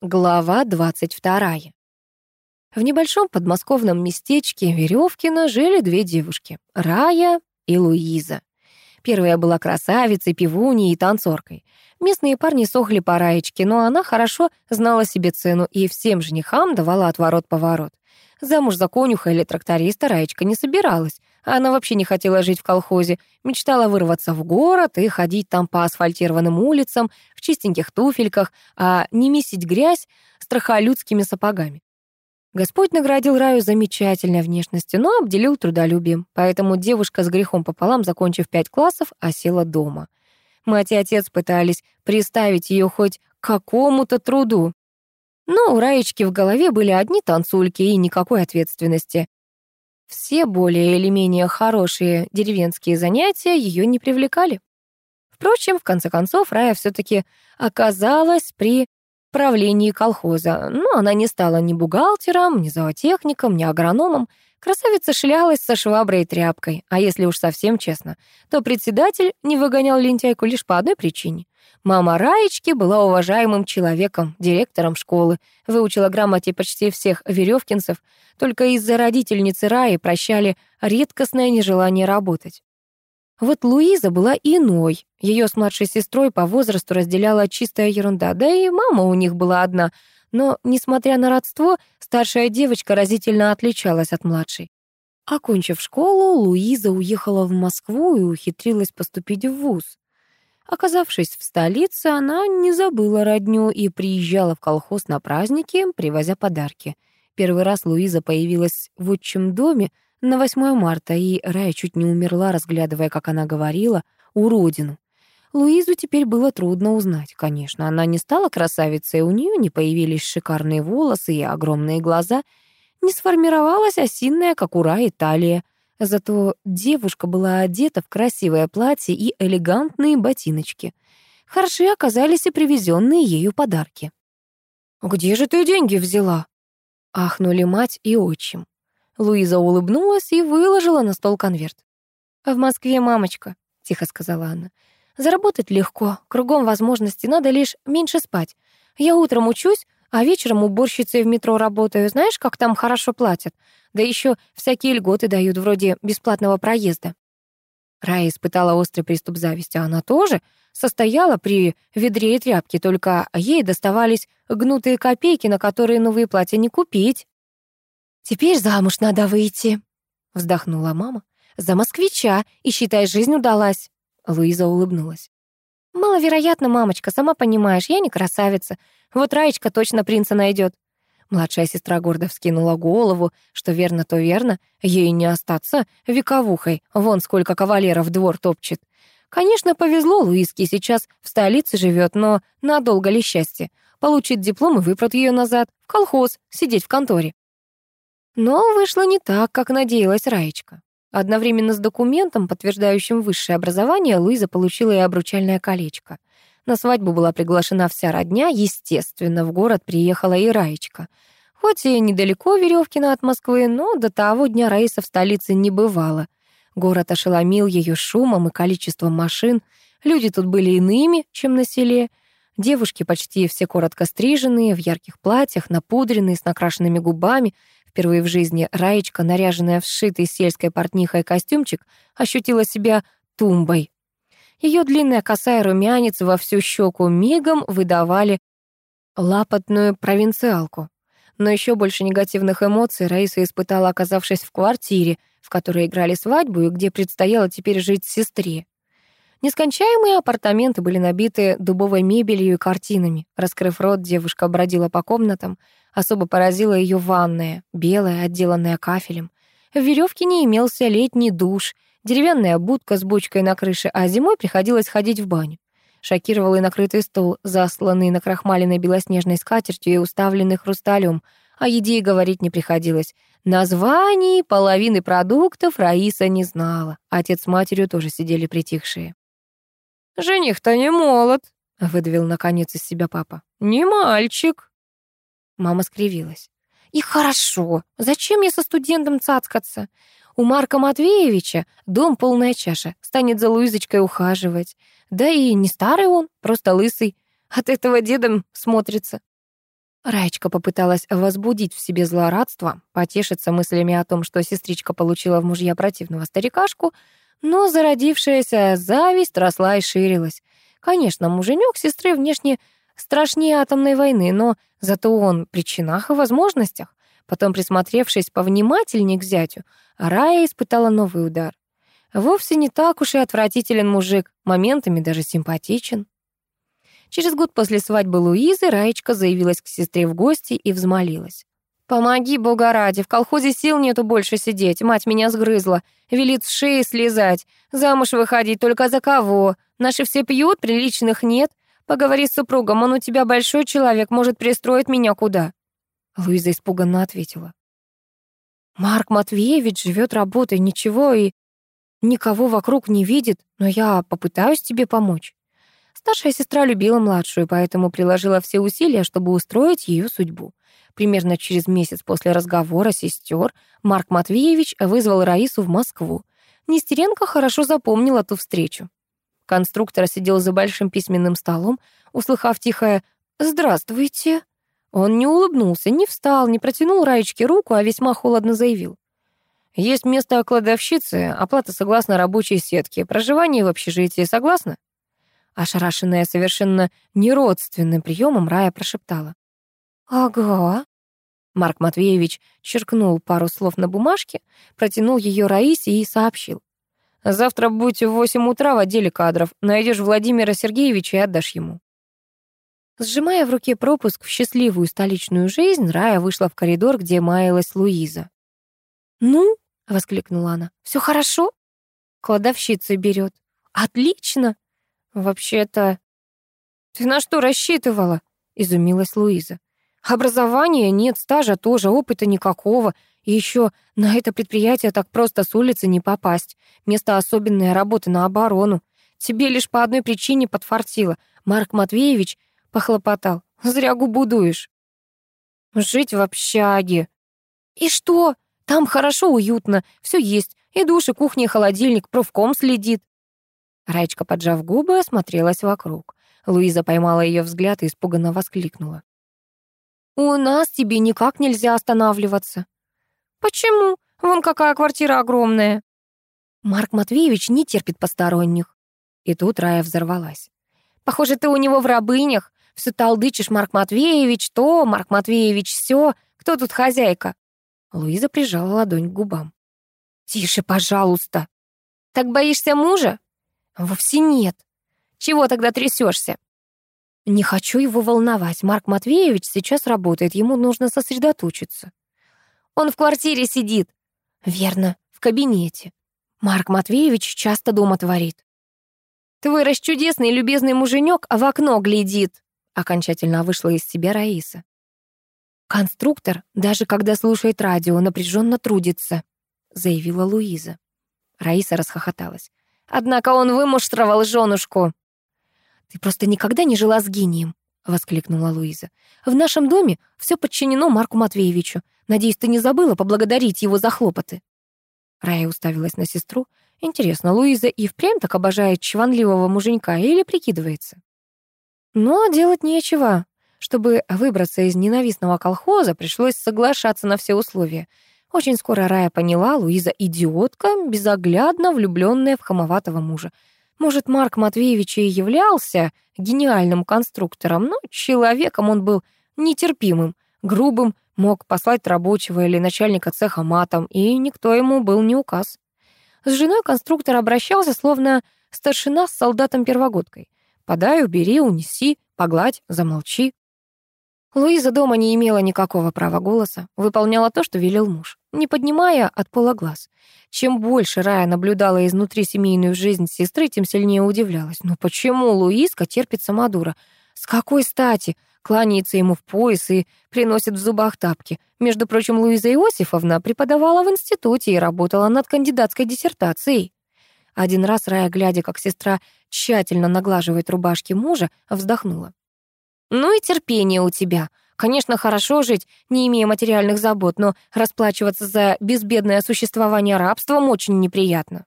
Глава 22. В небольшом подмосковном местечке Веревкино жили две девушки — Рая и Луиза. Первая была красавицей, пивуней и танцоркой. Местные парни сохли по Раечке, но она хорошо знала себе цену и всем женихам давала отворот-поворот. Замуж за конюха или тракториста Раечка не собиралась. Она вообще не хотела жить в колхозе, мечтала вырваться в город и ходить там по асфальтированным улицам в чистеньких туфельках, а не месить грязь страхолюдскими сапогами. Господь наградил Раю замечательной внешностью, но обделил трудолюбием, поэтому девушка с грехом пополам, закончив пять классов, осела дома. Мать и отец пытались приставить ее хоть к какому-то труду, но у Раечки в голове были одни танцульки и никакой ответственности. Все более или менее хорошие деревенские занятия ее не привлекали. Впрочем, в конце концов, Рая все-таки оказалась при правлении колхоза, но она не стала ни бухгалтером, ни зоотехником, ни агрономом. Красавица шлялась со шваброй и тряпкой, а если уж совсем честно, то председатель не выгонял лентяйку лишь по одной причине. Мама Раечки была уважаемым человеком, директором школы, выучила грамоте почти всех веревкинцев, только из-за родительницы Раи прощали редкостное нежелание работать. Вот Луиза была иной. Ее с младшей сестрой по возрасту разделяла чистая ерунда, да и мама у них была одна. Но, несмотря на родство, старшая девочка разительно отличалась от младшей. Окончив школу, Луиза уехала в Москву и ухитрилась поступить в вуз. Оказавшись в столице, она не забыла родню и приезжала в колхоз на праздники, привозя подарки. Первый раз Луиза появилась в отчим доме на 8 марта, и Рая чуть не умерла, разглядывая, как она говорила, уродину. Луизу теперь было трудно узнать, конечно. Она не стала красавицей, у нее не появились шикарные волосы и огромные глаза, не сформировалась осинная, как у Раи, талия — Зато девушка была одета в красивое платье и элегантные ботиночки. Хороши оказались и привезенные ею подарки. «Где же ты деньги взяла?» — ахнули мать и отчим. Луиза улыбнулась и выложила на стол конверт. «В Москве, мамочка», — тихо сказала она. «Заработать легко, кругом возможности, надо лишь меньше спать. Я утром учусь, а вечером уборщицей в метро работаю. Знаешь, как там хорошо платят? Да еще всякие льготы дают, вроде бесплатного проезда». Рая испытала острый приступ зависти. Она тоже состояла при ведре и тряпке, только ей доставались гнутые копейки, на которые новые платья не купить. «Теперь замуж надо выйти», — вздохнула мама. «За москвича, и, считай, жизнь удалась». Луиза улыбнулась. «Маловероятно, мамочка, сама понимаешь, я не красавица. Вот Раечка точно принца найдет. Младшая сестра гордо вскинула голову, что верно, то верно, ей не остаться вековухой, вон сколько кавалеров двор топчет. Конечно, повезло Луиске, сейчас в столице живет, но надолго ли счастье? Получит диплом и выпрут ее назад, в колхоз, сидеть в конторе. Но вышло не так, как надеялась Раечка. Одновременно с документом, подтверждающим высшее образование, Луиза получила и обручальное колечко. На свадьбу была приглашена вся родня, естественно, в город приехала и Раечка. Хоть и недалеко Веревкина от Москвы, но до того дня Раиса в столице не бывала. Город ошеломил ее шумом и количеством машин. Люди тут были иными, чем на селе. Девушки почти все коротко стриженные, в ярких платьях, напудренные, с накрашенными губами. Впервые в жизни Раечка, наряженная в сшитый сельской портнихой костюмчик, ощутила себя тумбой, ее длинная косая румянец во всю щеку мигом выдавали лапотную провинциалку. Но еще больше негативных эмоций Раиса испытала, оказавшись в квартире, в которой играли свадьбу и где предстояло теперь жить сестре. Нескончаемые апартаменты были набиты дубовой мебелью и картинами. Раскрыв рот, девушка бродила по комнатам. Особо поразила ее ванная, белая, отделанная кафелем. В веревке не имелся летний душ — деревянная будка с бочкой на крыше, а зимой приходилось ходить в баню. Шокировал и накрытый стол, засланный на крахмаленной белоснежной скатертью и уставленный хрусталем. О еде и говорить не приходилось. Названий половины продуктов Раиса не знала. Отец с матерью тоже сидели притихшие. «Жених-то не молод», — выдавил наконец из себя папа. «Не мальчик». Мама скривилась. «И хорошо. Зачем я со студентом цацкаться? У Марка Матвеевича дом полная чаша, станет за Луизочкой ухаживать. Да и не старый он, просто лысый. От этого дедом смотрится. Раечка попыталась возбудить в себе злорадство, потешиться мыслями о том, что сестричка получила в мужья противного старикашку, но зародившаяся зависть росла и ширилась. Конечно, муженек сестры внешне страшнее атомной войны, но зато он при чинах и возможностях. Потом, присмотревшись повнимательнее к зятю, Рая испытала новый удар. Вовсе не так уж и отвратителен мужик, моментами даже симпатичен. Через год после свадьбы Луизы Раечка заявилась к сестре в гости и взмолилась. «Помоги, Бога ради, в колхозе сил нету больше сидеть, мать меня сгрызла, велит с шеи слезать, замуж выходить только за кого, наши все пьют, приличных нет, поговори с супругом, он у тебя большой человек, может пристроить меня куда». Луиза испуганно ответила. «Марк Матвеевич живет работой, ничего и никого вокруг не видит, но я попытаюсь тебе помочь». Старшая сестра любила младшую, поэтому приложила все усилия, чтобы устроить ее судьбу. Примерно через месяц после разговора сестер Марк Матвеевич вызвал Раису в Москву. Нестеренко хорошо запомнила ту встречу. Конструктор сидел за большим письменным столом, услыхав тихое «Здравствуйте». Он не улыбнулся, не встал, не протянул Раечке руку, а весьма холодно заявил. «Есть место кладовщицы, оплата согласно рабочей сетке, проживание в общежитии согласна?» Ошарашенная совершенно неродственным приемом, Рая прошептала. «Ага». Марк Матвеевич черкнул пару слов на бумажке, протянул ее Раисе и сообщил. «Завтра будь в восемь утра в отделе кадров. Найдешь Владимира Сергеевича и отдашь ему». Сжимая в руке пропуск в счастливую столичную жизнь, Рая вышла в коридор, где маялась Луиза. «Ну?» — воскликнула она. «Все хорошо?» «Кладовщица берет». «Отлично!» «Вообще-то...» «Ты на что рассчитывала?» — изумилась Луиза. «Образования нет, стажа тоже, опыта никакого. И еще на это предприятие так просто с улицы не попасть. Место особенной работы на оборону. Тебе лишь по одной причине подфартило. Марк Матвеевич похлопотал. Зря губу дуешь». «Жить в общаге». «И что? Там хорошо, уютно, все есть. И душ, кухня, и холодильник, профком следит. Раечка, поджав губы, осмотрелась вокруг. Луиза поймала ее взгляд и испуганно воскликнула. «У нас тебе никак нельзя останавливаться». «Почему? Вон какая квартира огромная». «Марк Матвеевич не терпит посторонних». И тут Рая взорвалась. «Похоже, ты у него в рабынях. Все толдычишь, Марк Матвеевич, то, Марк Матвеевич, все. Кто тут хозяйка?» Луиза прижала ладонь к губам. «Тише, пожалуйста». «Так боишься мужа?» Вовсе нет. Чего тогда трясешься? Не хочу его волновать. Марк Матвеевич сейчас работает, ему нужно сосредоточиться. Он в квартире сидит. Верно, в кабинете. Марк Матвеевич часто дома творит. Твой расчудесный любезный муженек в окно глядит. Окончательно вышла из себя Раиса. Конструктор, даже когда слушает радио, напряженно трудится, заявила Луиза. Раиса расхохоталась. Однако он вымуштровал женушку. «Ты просто никогда не жила с гением», — воскликнула Луиза. «В нашем доме все подчинено Марку Матвеевичу. Надеюсь, ты не забыла поблагодарить его за хлопоты». Рая уставилась на сестру. Интересно, Луиза и впрямь так обожает чванливого муженька или прикидывается? Но делать нечего. Чтобы выбраться из ненавистного колхоза, пришлось соглашаться на все условия — очень скоро Рая поняла, Луиза идиотка, безоглядно влюбленная в хамоватого мужа. Может, Марк Матвеевич и являлся гениальным конструктором, но человеком он был нетерпимым, грубым, мог послать рабочего или начальника цеха матом, и никто ему был не указ. С женой конструктор обращался, словно старшина с солдатом-первогодкой. «Подай, убери, унеси, погладь, замолчи». Луиза дома не имела никакого права голоса, выполняла то, что велел муж, не поднимая от пола глаз. Чем больше Рая наблюдала изнутри семейную жизнь сестры, тем сильнее удивлялась. Но почему Луизка терпит самодура? С какой стати? Кланяется ему в пояс и приносит в зубах тапки. Между прочим, Луиза Иосифовна преподавала в институте и работала над кандидатской диссертацией. Один раз Рая, глядя, как сестра тщательно наглаживает рубашки мужа, вздохнула. Ну и терпение у тебя. Конечно, хорошо жить, не имея материальных забот, но расплачиваться за безбедное существование рабством очень неприятно.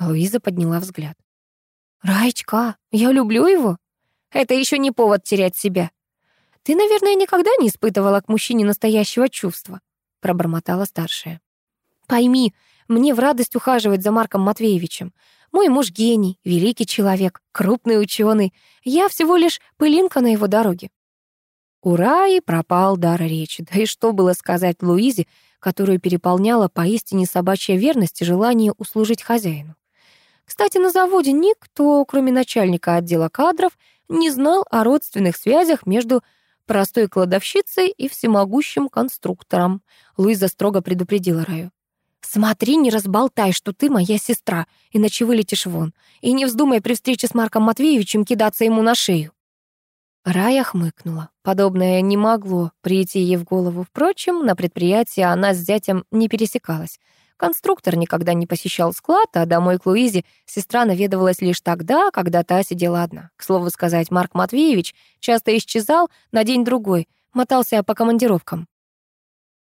Луиза подняла взгляд. «Раечка, я люблю его. Это еще не повод терять себя. «Ты, наверное, никогда не испытывала к мужчине настоящего чувства», — пробормотала старшая. «Пойми, мне в радость ухаживать за Марком Матвеевичем. Мой муж гений, великий человек, крупный ученый. Я всего лишь пылинка на его дороге». Ура, и пропал дар речи. Да и что было сказать Луизе, которую переполняла поистине собачья верность и желание услужить хозяину. Кстати, на заводе никто, кроме начальника отдела кадров, не знал о родственных связях между простой кладовщицей и всемогущим конструктором. Луиза строго предупредила Раю. «Смотри, не разболтай, что ты моя сестра, иначе вылетишь вон. И не вздумай при встрече с Марком Матвеевичем кидаться ему на шею». Рая хмыкнула. Подобное не могло прийти ей в голову. Впрочем, на предприятии она с зятем не пересекалась. Конструктор никогда не посещал склад, а домой к Луизе сестра наведывалась лишь тогда, когда та сидела одна. К слову сказать, Марк Матвеевич часто исчезал на день-другой, мотался по командировкам.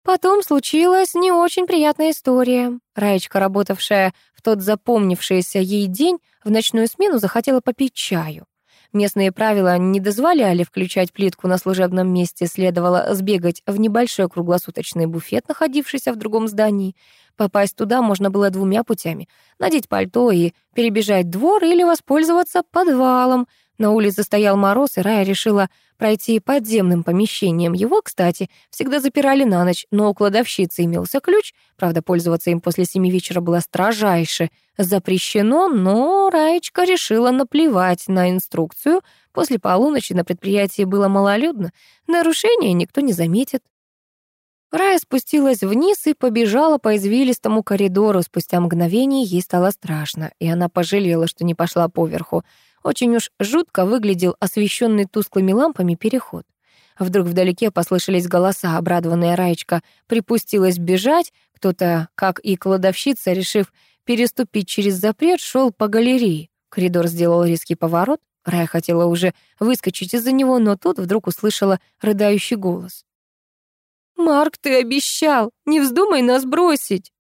Потом случилась не очень приятная история. Раечка, работавшая в тот запомнившийся ей день, в ночную смену захотела попить чаю. Местные правила не дозволяли включать плитку на служебном месте, следовало сбегать в небольшой круглосуточный буфет, находившийся в другом здании. Попасть туда можно было двумя путями — надеть пальто и перебежать двор или воспользоваться подвалом — на улице стоял мороз, и Рая решила пройти подземным помещением. Его, кстати, всегда запирали на ночь, но у кладовщицы имелся ключ. Правда, пользоваться им после семи вечера было строжайше запрещено, но Раечка решила наплевать на инструкцию. После полуночи на предприятии было малолюдно. Нарушения никто не заметит. Рая спустилась вниз и побежала по извилистому коридору. Спустя мгновение ей стало страшно, и она пожалела, что не пошла поверху. Очень уж жутко выглядел освещенный тусклыми лампами переход. Вдруг вдалеке послышались голоса, обрадованная Раечка припустилась бежать, кто-то, как и кладовщица, решив переступить через запрет, шел по галерее. Коридор сделал резкий поворот. Рая хотела уже выскочить из-за него, но тут вдруг услышала рыдающий голос. «Марк, ты обещал! Не вздумай нас бросить!»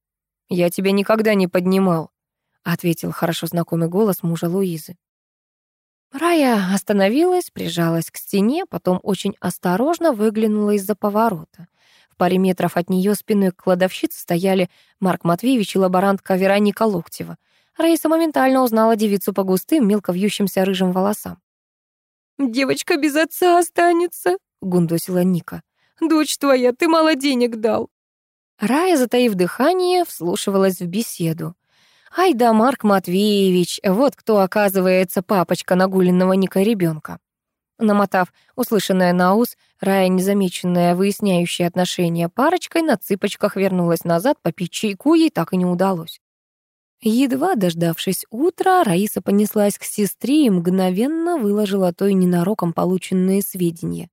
«Я тебя никогда не поднимал», — ответил хорошо знакомый голос мужа Луизы. Рая остановилась, прижалась к стене, потом очень осторожно выглянула из-за поворота. В паре метров от нее спиной к кладовщице стояли Марк Матвеевич и лаборантка Вероника Локтева. Раиса моментально узнала девицу по густым, мелко вьющимся рыжим волосам. «Девочка без отца останется», — гундосила Ника. «Дочь твоя, ты мало денег дал». Рая, затаив дыхание, вслушивалась в беседу. Ай да, Марк Матвеевич, вот кто, оказывается, папочка нагуленного Ника ребенка. Намотав услышанное на ус, Рая, незамеченная выясняющая отношения парочкой, на цыпочках вернулась назад, попить чайку ей так и не удалось. Едва дождавшись утра, Раиса понеслась к сестре и мгновенно выложила той ненароком полученные сведения.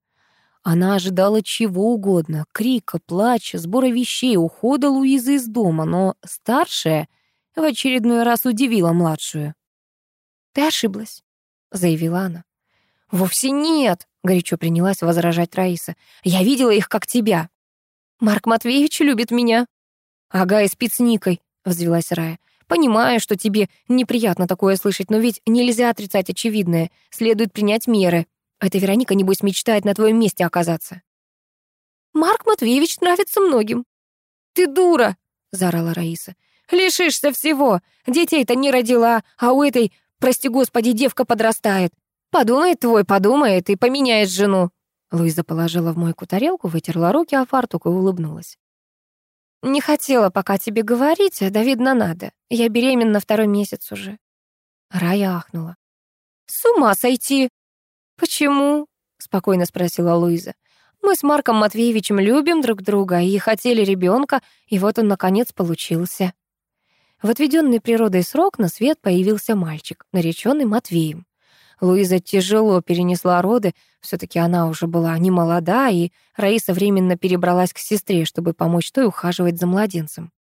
Она ожидала чего угодно — крика, плача, сбора вещей, ухода Луизы из дома, но старшая — в очередной раз удивила младшую. «Ты ошиблась», — заявила она. «Вовсе нет», — горячо принялась возражать Раиса. «Я видела их, как тебя». «Марк Матвеевич любит меня». «Ага, и спит с Никой», — взвелась Рая. «Понимаю, что тебе неприятно такое слышать, но ведь нельзя отрицать очевидное. Следует принять меры. Эта Вероника, небось, мечтает на твоем месте оказаться». «Марк Матвеевич нравится многим». «Ты дура!» — заорала Раиса. Лишишься всего. Детей-то не родила, а у этой, прости господи, девка подрастает. Подумает твой, подумает и поменяет жену». Луиза положила в мойку тарелку, вытерла руки о фартук и улыбнулась. «Не хотела пока тебе говорить, а да видно надо. Я беременна второй месяц уже». Рая ахнула. «С ума сойти!» «Почему?» — спокойно спросила Луиза. «Мы с Марком Матвеевичем любим друг друга и хотели ребенка, и вот он, наконец, получился». В отведенный природой срок на свет появился мальчик, нареченный Матвеем. Луиза тяжело перенесла роды, все таки она уже была не молода, и Раиса временно перебралась к сестре, чтобы помочь той ухаживать за младенцем.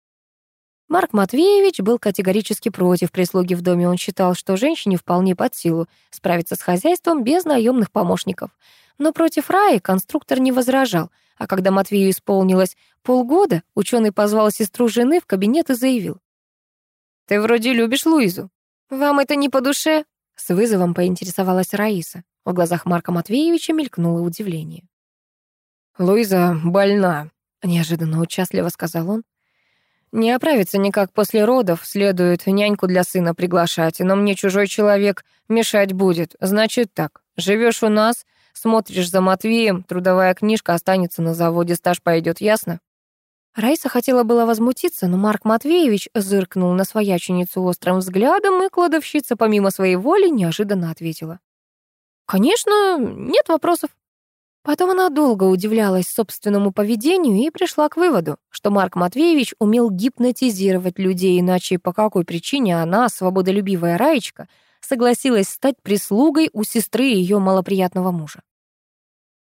Марк Матвеевич был категорически против прислуги в доме. Он считал, что женщине вполне под силу справиться с хозяйством без наемных помощников. Но против Раи конструктор не возражал, а когда Матвею исполнилось полгода, ученый позвал сестру жены в кабинет и заявил. Ты вроде любишь Луизу. Вам это не по душе?» С вызовом поинтересовалась Раиса. В глазах Марка Матвеевича мелькнуло удивление. Луиза больна», — неожиданно участливо сказал он. «Не оправится никак после родов, следует няньку для сына приглашать, но мне чужой человек мешать будет. Значит так, живешь у нас, смотришь за Матвеем, трудовая книжка останется на заводе, стаж пойдет, ясно?» Раиса хотела было возмутиться, но Марк Матвеевич зыркнул на свояченицу острым взглядом, и кладовщица, помимо своей воли, неожиданно ответила. «Конечно, нет вопросов». Потом она долго удивлялась собственному поведению и пришла к выводу, что Марк Матвеевич умел гипнотизировать людей, иначе по какой причине она, свободолюбивая Раечка, согласилась стать прислугой у сестры ее малоприятного мужа.